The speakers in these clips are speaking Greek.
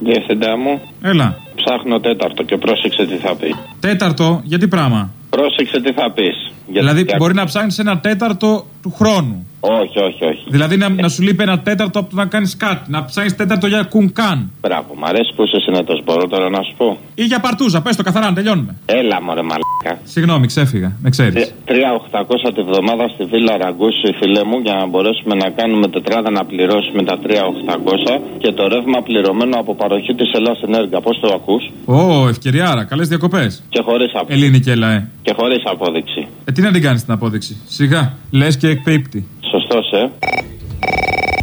Διευθυντά μου, Έλα. ψάχνω τέταρτο και πρόσεξε τι θα πεις. Τέταρτο, γιατί πράγμα; Πρόσεξε τι θα πεις. Δηλαδή, μπορεί να ψάχνεις ένα τέταρτο του χρόνου. Όχι, όχι, όχι. Δηλαδή, να, να σου λείπει ένα τέταρτο από το να κάνεις κάτι. Να ψάχνεις τέταρτο για κουνκάν. Μπράβο, μ' αρέσει που είσαι συνετός. Μπορώ τώρα να σου πω. Ή για παρτούζα. Πες το καθαρά, να τελειώνουμε. Έλα, μωρέ μαλάκα. Συγγνώμη, ξέφυγα. Με ξέρεις. 3.800 τη βδομάδα στη Βίλα Ραγκούση, φίλε μου, για να μπορέσουμε να κάνουμε τετράδα να πληρώσουμε τα 3.800 και το ρεύμα πληρωμένο από παροχή της Ελλάδα Ενέργεια. Πώς το ακούς; Ω, ευκαιριάρα. Καλές διακοπές. και χωρίς απόδειξη. Ελληνική ΕΛΑΕ. Και χωρίς απόδειξη. Ε, τι να την κάνεις την απόδειξη. Σιγά. Λες και εκπίπτει. Σωστό, ε.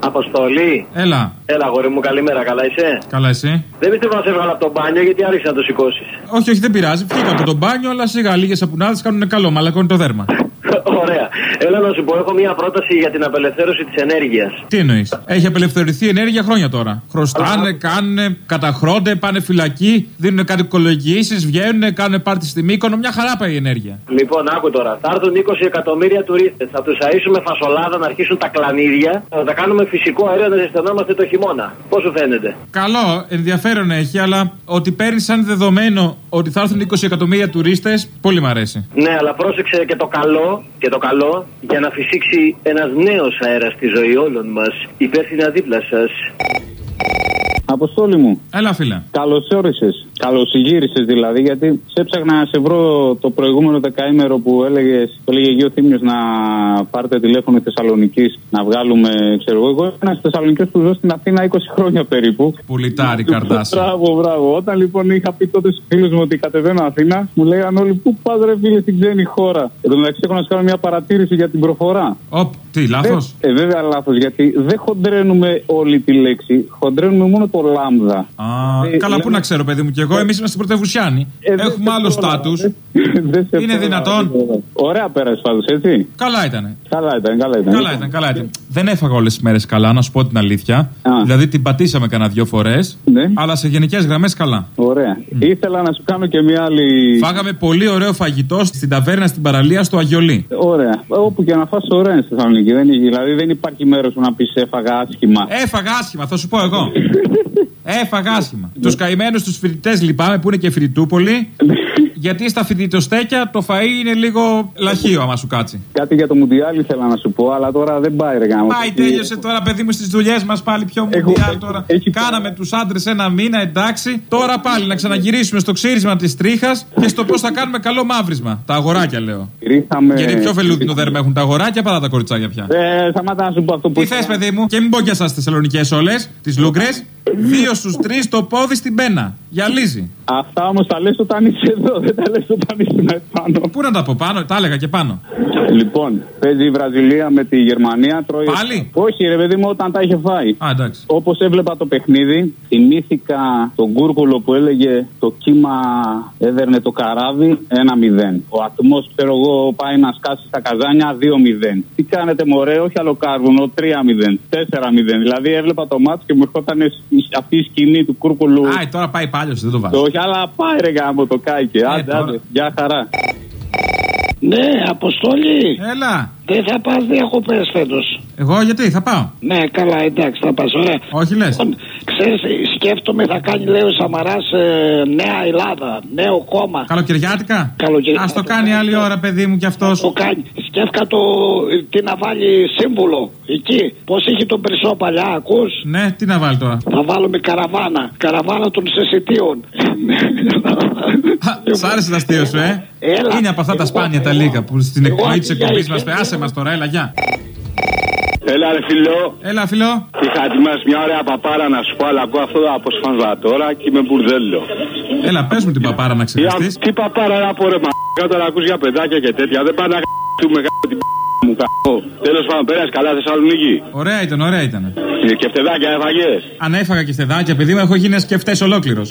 Αποστολή. Έλα. Έλα, γόρι μου, καλημέρα, καλά είσαι; Καλά εσύ. Δεν πιστεύω να σε έβγαλα από το μπάνιο γιατί άρχισε να το σηκώσεις. Όχι, όχι, δεν πειράζει. Βγήκα από τον μπάνιο, αλλά σιγά λίγες σαπουνάδε κάνουν καλό. Μαλακώνει το δέρμα. Ωραία. Έλα να σου πω, έχω μία πρόταση για την απελευθέρωση της ενέργειας. Τι εννοείς; Έχει απελευθερωθεί η ενέργεια χρόνια τώρα. Χρωστάνε, κάνουν, καταχρώνται, πάνε φυλακή, δίνουν κάτι οικολογήσει, βγαίνουν, κάνουν πάρτι στη Μύκονο. Μια χαρά πάει η ενέργεια. Λοιπόν, άκου τώρα. Θα έρθουν 20 εκατομμύρια τουρίστες. Θα τους αίσουμε φασολάδα να αρχίσουν τα κλανίδια. Θα τα κάνουμε φυσικό αέριο να ζεσθενόμαστε το χειμώνα. Πώς σου φαίνεται; Καλό, ενδιαφέρον έχει, αλλά ότι παίρνεις σαν δεδομένο ότι θα έρθουν 20 εκατομμύρια τουρίστες, πολύ μ' αρέσει. Ναι, αλλά πρόσεξε και το καλό, και το καλό για να φυσήξει ένας νέος αέρας στη ζωή όλων μας. Υπεύθυνα δίπλα σας. Αποστόλη μου, Έλα, φίλε. καλώ όρισε. Καλώ γύρισε δηλαδή, γιατί σε έψαχνα να σε βρω το προηγούμενο δεκαήμερο που έλεγες, το έλεγε εκεί ο Θήμιος να πάρετε τηλέφωνο Θεσσαλονίκης να βγάλουμε, ξέρω εγώ. Εγώ ένας Θεσσαλονίκη που ζω στην Αθήνα 20 χρόνια περίπου. Πουλιτάρι, καρδάσι. Μπράβο, μπράβο. Όταν λοιπόν είχα πει τότε στους φίλους μου ότι κατεβαίνω Αθήνα, μου λέγανε όλοι πού πας ρε φίλε στην ξένη χώρα; Εν τω μεταξύ έχω να σου κάνω μια παρατήρηση για την προφορά. Οπ, τι, λάθος; Ε, ε, βέβαια λάθος, γιατί δεν χοντρένουμε όλη τη λέξη, χοντρένουμε μόνο το λάμδα. Α, Ε, καλά, λέμε- πού να ξέρω, παιδί μου, και εγώ. Εμείς είμαστε πρωτεύουσιάνοι. Ε, δεν Έχουμε σε άλλο πρόλαβα. στάτους. Δεν σε Είναι πρόλαβα, δυνατόν; δεν πρόλαβα. Ωραία πέρασε πάντως, έτσι. Καλά ήταν. Καλά ήταν, καλά ήταν. Καλά ήταν, καλά ήταν. Δεν έφαγα όλες τις μέρες καλά, να σου πω την αλήθεια. Α. Δηλαδή την πατήσαμε κανένα δυο φορές. Ναι. Αλλά σε γενικές γραμμές καλά. Ωραία. Ήθελα να σου κάνω και μια άλλη. Φάγαμε πολύ ωραίο φαγητό στην ταβέρνα στην παραλία στο Αγιολί. Ωραία. Όπου και να φας ωραία είναι στη Θεσσαλονίκη. Δεν, είναι- δηλαδή δεν υπάρχει μέρος που να πεις έφαγα άσχημα. Έφαγα άσχημα, θα σου πω εγώ. Έφαγα άσχημα. Τους καημένους τους φοιτητές λυπάμαι που είναι και φοιτητούπολοι. γιατί στα φοιτητοστέκια το φαΐ είναι λίγο λαχείο, άμα σου κάτσει. Κάτι για το Μουντιάλ ήθελα να σου πω, αλλά τώρα δεν πάει ρε γάμο. Πάει, τέλειωσε τώρα, παιδί μου, στις δουλειές μας πάλι πιο Έχω- μουντιάλ τώρα. έχει- Κάναμε τους άντρες ένα μήνα, εντάξει. Τώρα πάλι να ξαναγυρίσουμε στο ξύρισμα της τρίχας και στο πώς θα κάνουμε καλό μαύρισμα. Τα αγοράκια λέω. Ρίχαμε... Γιατί πιο βελούδινο δέρμα έχουν τα αγοράκια παρά τα κοριτσάκια πια. Ε, σταμάτα να σου πω αυτό που. Τι θες, παιδί μου, και μην πω και εσάς Θεσσαλονικές όλες, τις λούγκρε. Δύο στους τρεις το πόδι στην πένα. Γυαλίζει. Αυτά όμως τα λες όταν είσαι εδώ, δεν τα λες όταν είσαι επάνω. Πού να τα πω πάνω, τα έλεγα και πάνω. Λοιπόν, παίζει η Βραζιλία με τη Γερμανία. Τρώει... Πάλι; Όχι, ρε παιδί μου, όταν τα είχε φάει. Α, εντάξει. Όπως έβλεπα το παιχνίδι, θυμήθηκα τον Κούρκουλο που έλεγε το κύμα έδερνε το καράβι 1-0. Ο ατμός, ξέρω εγώ, πάει να σκάσει στα καζάνια 2-0. Τι κάνετε, μωρέ, όχι άλλο κάρβουνο 3-0, 4-0. Δηλαδή έβλεπα το μάτσο και μου ερχόταν αυτή η σκηνή του Κούρκουλου. Α, τώρα πάει πάλι, δεν το βάζω. Όχι, αλλά πάει ρε γάμο το κάηκε. Άντε, τώρα. άντε, γεια χαρά. Ναι, Αποστολή. Έλα. Δεν θα πας διακοπές φέτος. Εγώ γιατί, θα πάω. Ναι, καλά, εντάξει, θα πας. Ωραία. Όχι λες. Λοιπόν, ξέρεις, σκέφτομαι θα κάνει, λέει ο Σαμαράς, νέα Ελλάδα, νέο κόμμα. Καλοκαιριάτικα; Καλοκαιριά- Α το κάνει άλλη ώρα, παιδί μου, κι αυτός. Το κάνει. Σκέφτηκα το, τι να βάλει σύμβουλο εκεί. Πώς είχε τον Περισσό παλιά, ακούς; Ναι, τι να βάλει τώρα; Θα βάλουμε καραβάνα. Καραβάνα των σεσιτίων. Σ' άρεσε το αστείο σου, ε; Έλα. Είναι από αυτά τα Εγώ- σπάνια τα λίγα που στην Εγώ εκπομπή της για εκπομπής μας. εσένα- Άσε μας τώρα, έλα, γεια. Έλα ρε φιλό, Έλα, φιλό. είχα ετοιμάσεις μια ωραία παπάρα να σου πω, αλλά ακούω αυτό από σφανζά τώρα και είμαι μπουρδέλο. Έλα, πες μου την παπάρα να Για, ξεχαστείς. τι παπάρα να πω ρε μα, τώρα ακούς για παιδάκια και τέτοια, δεν πάνε να γ***ουμε γ***ο την π***, μου κακό. Τέλος πάντων, πέρασε καλά Θεσσαλονίκη. Ωραία ήταν, ωραία ήταν. Ε, Και φτεδάκια έφαγες. Αν έφαγα και στεδάκια, παιδί μου, έχω γίνει σκεφτέ ολόκληρος.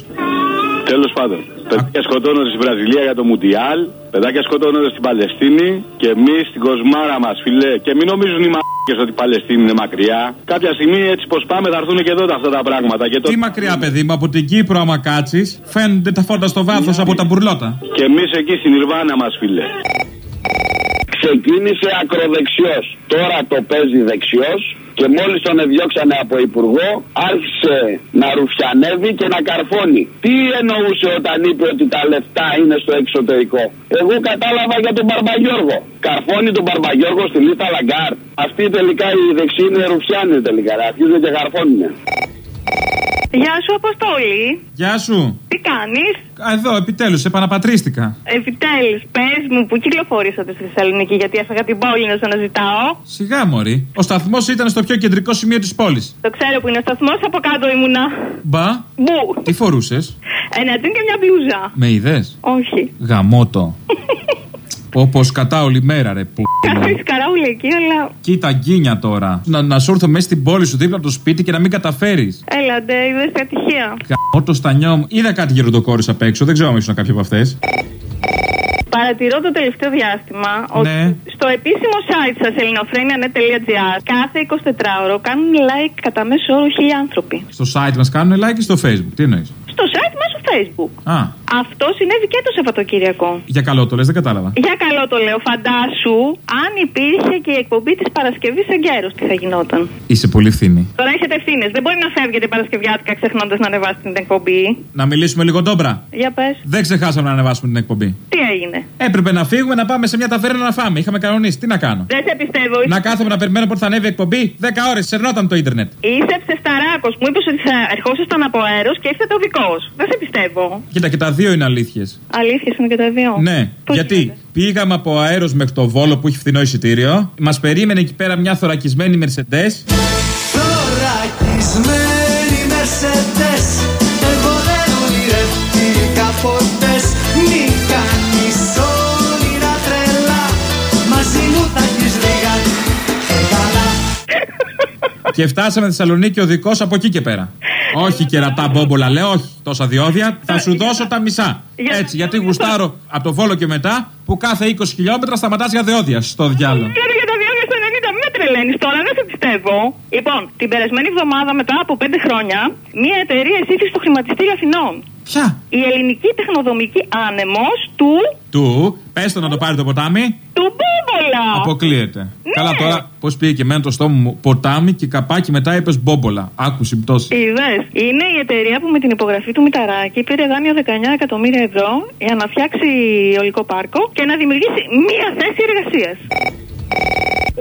Τέλος πάντων, παιδάκια σκοτώνονται στη Βραζιλία για το Μουντιάλ, παιδάκια σκοτώνονται στην Παλαιστίνη και εμείς στην κοσμάρα μας φίλε. Και μην νομίζουν οι μ***κες ότι η Παλαιστίνη είναι μακριά. Κάποια στιγμή έτσι πως πάμε θα έρθουν και εδώ αυτά τα πράγματα. Και, το... Τι μακριά, παιδί μου, από την Κύπρο, άμα κάτσεις, φαίνονται τα φώτα στο βάθος από τα μπουρλότα. και εμείς εκεί στη Νιρβάνα μας φίλε. Ξεκίνησε ακροδεξιός. Τώρα το παίζει δεξιός Και μόλις τον διώξανε από υπουργό, άρχισε να ρουφιανεύει και να καρφώνει. Τι εννοούσε όταν είπε ότι τα λεφτά είναι στο εξωτερικό; Εγώ κατάλαβα για τον Μπαρμπαγιώργο. Καρφώνει τον Μπαρμπαγιώργο στη λίστα Λαγκάρντ. Αυτοί τελικά οι δεξιοί είναι ρουφιάνοι τελικά. Αρχίζουν και καρφώνουν. Γεια σου, Αποστόλη. Γεια σου. Τι κάνεις, Εδώ, επιτέλους, επαναπατρίστηκα. Επιτέλους, πες μου, πού κυκλοφορήσατε στη Θεσσαλονίκη, γιατί έφαγα την πόλη να σα αναζητάω. Σιγά, Μωρή. Ο σταθμός ήταν στο πιο κεντρικό σημείο της πόλης. Το ξέρω που είναι ο σταθμός, από κάτω ήμουνα. Μπα, Μπου. τι φορούσες; Ένα τζιν και μια μπλούζα. Με είδες; Όχι. Γαμότο. Όπως κατά όλη μέρα, ρε που. Κάθε καράουλα εκεί, αλλά. Κοίτα, γκίνια τώρα. Να, να σου έρθω μέσα στην πόλη σου δίπλα από το σπίτι και να μην καταφέρεις. Έλα, ντε, είδες τι ατυχία. Γαμότο στα νιό μου. Είδα κάτι γεροντοκόρε απ' έξω. Δεν ξέρω αν ήσουν κάποια από αυτές. Παρατηρώ το τελευταίο διάστημα ότι Ναι. στο επίσημο site σας ελληνοφρένια.net.gr κάθε 24ωρο κάνουν like κατά μέσο όρο χίλια άνθρωποι. Στο site μας κάνουν like και στο facebook; Τι εννοείς; Στο site μέσω Facebook. Α, Αυτό συνέβη και το Σαββατοκύριακο. για καλό το λες, δεν κατάλαβα. Για καλό το λέω. Φαντάσου αν υπήρχε και η εκπομπή της Παρασκευής εγκαίρω, τι θα γινόταν. Είσαι πολύ φθηνή. Τώρα έχετε ευθύνες. Δεν μπορεί να φεύγετε Παρασκευιάτικα ξεχνώντας να ανεβάσετε την εκπομπή. Να μιλήσουμε λίγο ντόμπρα. Για πες. Δεν ξεχάσαμε να ανεβάσουμε την εκπομπή. Τι έγινε; Έπρεπε να φύγουμε να πάμε σε μια ταβέρνα να φάμε. Είχαμε κανονίσει. Τι να κάνω; Δεν σε πιστεύω. Να κάθομαι να περιμένω πότε θα ανέβει η εκπομπή. 10 ώρες, σερνόταν το ίντερνετ. Είσαι ψευταράκος. Μου είπες ότι θα ερχόσασταν από αέρος και ήρθε το δικό. Δεν σε πιστεύω. Κοίτα, και τα δύο είναι αλήθειες. Αλήθεια είναι και τα δύο. Ναι, Πώς γιατί γίνεται; πήγαμε από αέρος μέχρι το βόλο που έχει φθηνό εισιτήριο. Μας περίμενε εκεί πέρα μια θωρακισμένη Mercedes. Θωρακισμένη Mercedes Εγώ δεν ονειρευτήκα ποτές Μη κάνεις όνειρα τρελά Μαζί μου θα έχεις λίγα και καλά και φτάσαμε Θεσσαλονίκη οδικό από εκεί και πέρα. Όχι κερατά μπόμπολα, λέω, όχι τόσα διόδια. Θα σου δώσω τα μισά. Για- Έτσι, γιατί γουστάρω από το βόλο και μετά που κάθε 20 χιλιόμετρα σταματάς για διόδια στο διάλογο. Ξέρω για τα διόδια στο 90, μην με τρελαίνεις τώρα, δεν σε πιστεύω. Λοιπόν, την περασμένη εβδομάδα μετά από 5 χρόνια, μια εταιρεία εισήχθη στο χρηματιστήριο Αθηνών. Ποια; Η ελληνική τεχνοδομική άνεμος του. Του, πες το να το πάρει το ποτάμι. Του Μπόμπολα. Αποκλείεται. Ναι. Καλά τώρα, πώς πήγε και εμένα το στόμα μου ποτάμι και καπάκι μετά είπε μπόμπολα. Άκου συμπτώσεις. Είδε. Είναι η εταιρεία που με την υπογραφή του Μηταράκη πήρε δάνειο 19 εκατομμύρια ευρώ για να φτιάξει ολικό πάρκο και να δημιουργήσει μία θέση εργασίας.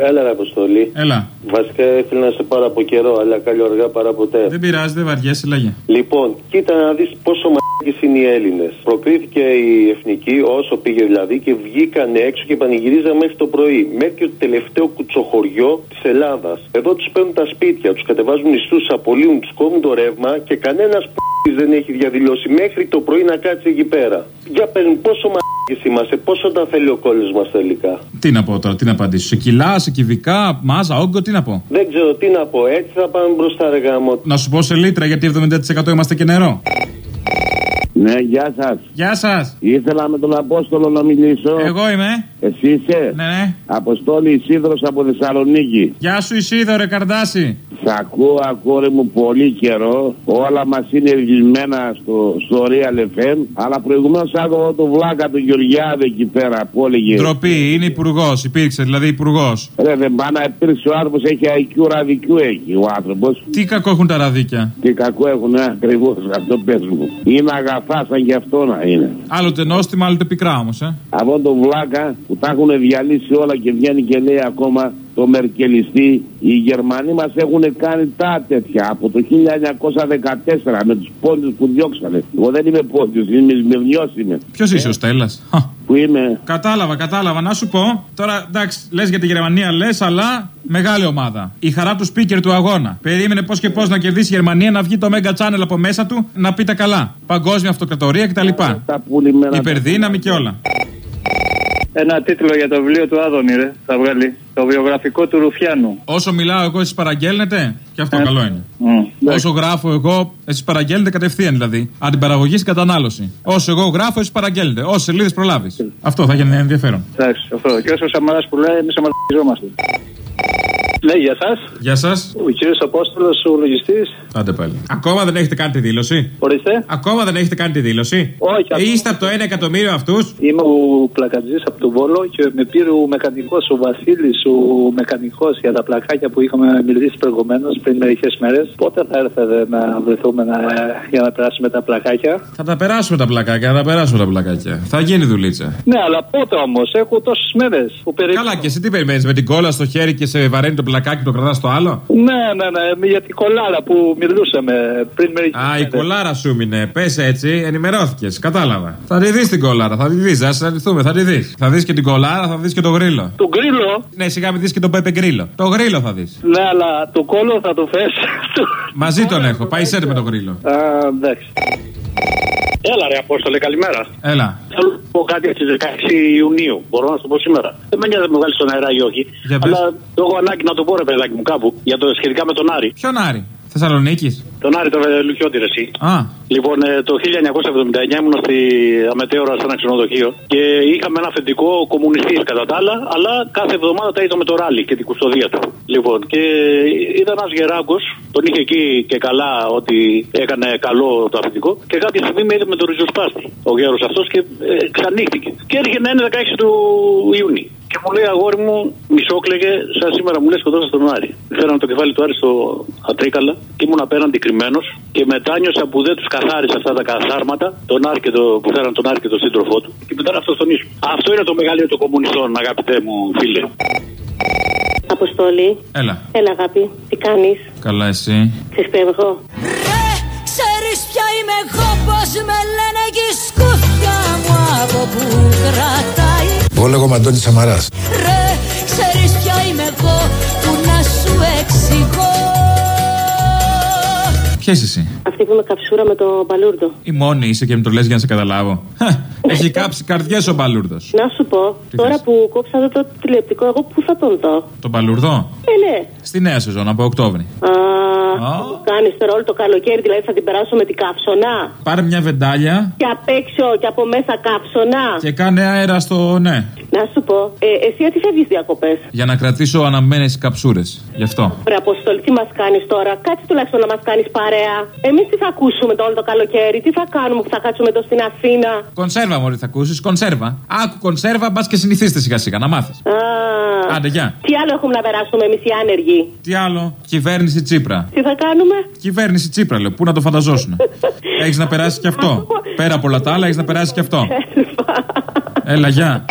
Έλα, ρε Αποστολή. Έλα. Βασικά ήθελα να σε πάρω από καιρό, αλλά καλή αργά παρά ποτέ. Δεν πειράζει, δεν βαριέσαι, λέγε. Λοιπόν, κοίτα να δεις πόσο μαλακίε είναι οι Έλληνες. Προκρίθηκε η εθνική, όσο πήγε δηλαδή, και βγήκαν έξω και πανηγυρίζαν μέχρι το πρωί. Μέχρι και το τελευταίο κουτσοχωριό της Ελλάδας. Εδώ τους παίρνουν τα σπίτια, τους κατεβάζουν μισθού, απολύουν, τους κόβουν το ρεύμα και κανένας που δεν έχει διαδηλώσει μέχρι το πρωί να κάτσει εκεί πέρα. Για παίρνουν πόσο μαλακίε είμαστε, πόσο τα θέλει ο κόλλος μας τελικά; Τι να πω τώρα, τι να απαντήσω. Σε κιλά, σε κυβικά, μάζα, όγκο, τι να πω. Δεν ξέρω τι να πω, έτσι θα πάμε μπροστά, ρε γάμο. Να σου πω σε λίτρα γιατί 70% είμαστε και νερό. Ναι, γεια σας. Γεια σας. Ήθελα με τον Απόστολο να μιλήσω. Εγώ είμαι. Εσύ είσαι; Ναι, ναι. Αποστόλη Ισίδρος από Θεσσαλονίκη. Γεια σου Ισίδωρε Καρδάση. Σ' ακούω, ακόρε μου, πολύ καιρό. Όλα μας είναι ρυθμισμένα στο, στο Real FM. Αλλά προηγουμένως άκουγα τον Βλάκα του Γεωργιάδη εκεί πέρα που έλεγε. Ντροπή, είναι υπουργός. Υπήρξε δηλαδή υπουργός. Ρε, δεν πάει να υπήρξε ο άνθρωπος, έχει IQ ραδικού έχει ο άνθρωπος. Τι κακό έχουν τα ραδίκια. Τι κακό έχουν, ε, ακριβώς αυτό πες μου. Είναι αγαθά, σαν και αυτό να είναι. Άλλοτε νόστιμα, άλλοτε πικρά όμως, ε. Από τον Βλάκα που τα έχουν διαλύσει όλα και βγαίνει και λέει ακόμα το Μερκελιστή. Οι Γερμανοί μας έχουν κάνει τα τέτοια από το 1914 με τους πόντους που διώξανε. Εγώ δεν είμαι πόντιος, είμαι σμυρνιός είμαι. Ποιος είσαι ο Στέλλας; Που είμαι. Κατάλαβα, κατάλαβα. Να σου πω. Τώρα εντάξει, λες για τη Γερμανία, λες, αλλά μεγάλη ομάδα. Η χαρά του speaker του αγώνα. Περίμενε πώς και πώς να κερδίσει η Γερμανία να βγει το Mega Channel από μέσα του να πει τα καλά. Παγκόσμια αυτοκρατορία κτλ. Τα πουλημένα. Υπερδύναμη και όλα. Ένα τίτλο για το βιβλίο του Άδωνη, ρε, θα βγάλει. Το βιογραφικό του Ρουφιάνου. Όσο μιλάω εγώ, εσείς παραγγέλνετε; Και αυτό Ε, καλό είναι. Mm. Όσο γράφω εγώ, εσείς παραγγέλνετε κατευθείαν δηλαδή. Αντιπαραγωγή στην κατανάλωση. Όσο εγώ γράφω, εσείς παραγγέλνετε. Όσες σελίδες προλάβεις. Αυτό θα γίνει ενδιαφέρον. Εντάξει, αυτό. Και όσο ο Σαμαράς που λέει, εμείς αμαρτυζόμαστε. Ναι, για σας. Γεια σας. Ο κύριος Απόστολος, ο λογιστής. Άντε πάλι. Ακόμα δεν έχετε κάνει τη δήλωση; Ορίστε. Ακόμα δεν έχετε κάνει τη δήλωση; Όχι, Ε, Είστε από το 1 εκατομμύριο αυτούς; Είμαι ο πλακατζής από τον Βόλο και με πήρε ο μεκανικό, ο Βασίλης, ο μεκανικό για τα πλακάκια που είχαμε μιλήσει προηγουμένως πριν μερικές μέρες. Πότε θα έρθετε να βρεθούμε να, για να περάσουμε τα πλακάκια; Θα τα περάσουμε τα πλακάκια, θα τα περάσουμε τα πλακάκια. Θα γίνει δουλίτσα. Ναι, αλλά πότε όμως, έχω τόσες μέρες που περιμένω. Καλά, και εσύ τι περιμένεις με την κόλλα στο χέρι και σε βαραίνει το πλακάκι; Και το κρατάς στο άλλο; Ναι, ναι, ναι, για την κολάρα που μιλούσαμε πριν μερικές Α, η κολάρα σου μείνε. Πες έτσι, ενημερώθηκες. Κατάλαβα. Θα τη δεις την κολάρα, θα τη δεις. Α συναντηθούμε, θα τη δεις. Θα δεις και την κολάρα, θα δεις και το γρίλο. Το γκρίλο. Ναι, σιγά μην δεις και τον Πέπε Γκρίλο. Το γρίλο θα δεις. Ναι, αλλά το κόλλο θα το φες. Μαζί τον έχω. Πάει σερ με το γρίλο. Α, εντάξει. Έλα ρε Απόστολε, καλημέρα. Έλα. Θέλω να πω κάτι στις 16 Ιουνίου. Μπορώ να σου το πω σήμερα. Δεν με νοιάζει να με βγάλεις στον αέρα ή όχι. Για πες. αλλά το έχω ανάγκη να το πω ρε παιδάκι μου κάπου. Για το σχετικά με τον Άρη. Ποιον Άρη; Θεσσαλονίκης. Τον Άρη τον Λουκιώτη ρε εσύ. Α, Λοιπόν, ε, το 1979 ήμουν στη Αμετέωρα σε ένα ξενοδοχείο και είχαμε ένα αφεντικό κομμουνιστής κατά τα άλλα, αλλά κάθε εβδομάδα τα είδα με το ράλι και την κουστοδία του. Λοιπόν, και είδα ένας γεράγκος, τον είχε εκεί και καλά ότι έκανε καλό το αφεντικό και κάποια στιγμή με είδε με το ριζοσπάστη ο γέρος αυτός και ε, ξανύχτηκε. Και έρχεται να είναι 16 του Ιούνιου. Και μου λέει αγόρι μου, μισόκλεγε, σαν σήμερα μου λέει σκοτώσα τον Άρη. Φέραν το κεφάλι του Άρη στο Ατρίκαλα και ήμουν απέναντι κρυμμένος και μετάνιωσα που δεν τους καθάρισα αυτά τα καθάρματα, τον Άρη και το, που φέραν τον Άρη και τον σύντροφό του. Και μετά αυτό στον ίσο. Αυτό είναι το μεγαλύτερο των κομμουνιστών, αγαπητέ μου φίλε. Αποστολή. έλα. Έλα, αγάπη. Τι κάνεις; Καλά, εσύ. Ξεσπεύγω. Ξέρεις ποια είμαι εγώ πως με λένε και η σκούφια μου από που κρατάει Εγώ λέγομαι Αντώνης Σαμαράς. Ποια είσαι εσύ; Αυτή που με καψούρα με το μπαλούρδο. Η μόνη είσαι και με το λες για να σε καταλάβω. Χα, Έχει κάψει καρδιές ο μπαλούρδος. Να σου πω, Τι τώρα θες; που κόψα εδώ το τηλεοπτικό, εγώ πού θα τον δω; Τον μπαλούρδο; Ε, ναι. Στη νέα σεζόν από Οκτώβρη. Α, θα μου κάνεις τώρα όλο το καλοκαίρι, δηλαδή θα την περάσω με την καύσωνα; Πάρε μια βεντάλια Και απ' έξω και από μέσα καύσωνα. και κάνε αέρα στο ναι. Να σου πω, ε, εσύ γιατί φεύγει διακοπές. Για να κρατήσω αναμένες καψούρες. Γι' αυτό. Ρε Αποστολή, τι μας κάνεις τώρα, κάτσε τουλάχιστον να μας κάνεις παρέα. Εμείς τι θα ακούσουμε το όλο το καλοκαίρι, τι θα κάνουμε που θα κάτσουμε εδώ στην Αθήνα; Κονσέρβα, Μωρή, θα ακούσεις. Κονσέρβα. Άκου κονσέρβα, μπας και συνηθίστε σιγά σιγά να μάθεις. Α, Άντε, γεια. τι άλλο έχουμε να περάσουμε εμείς οι άνεργοι; Τι άλλο; Κυβέρνηση Τσίπρα. Τι θα κάνουμε; Κυβέρνηση Τσίπρα, λέω. Πού να το φανταζόσουν; έχεις να περάσεις και αυτό; Πέρα από όλα τα άλλα, έχεις να περάσεις και αυτό. Έλα, γεια.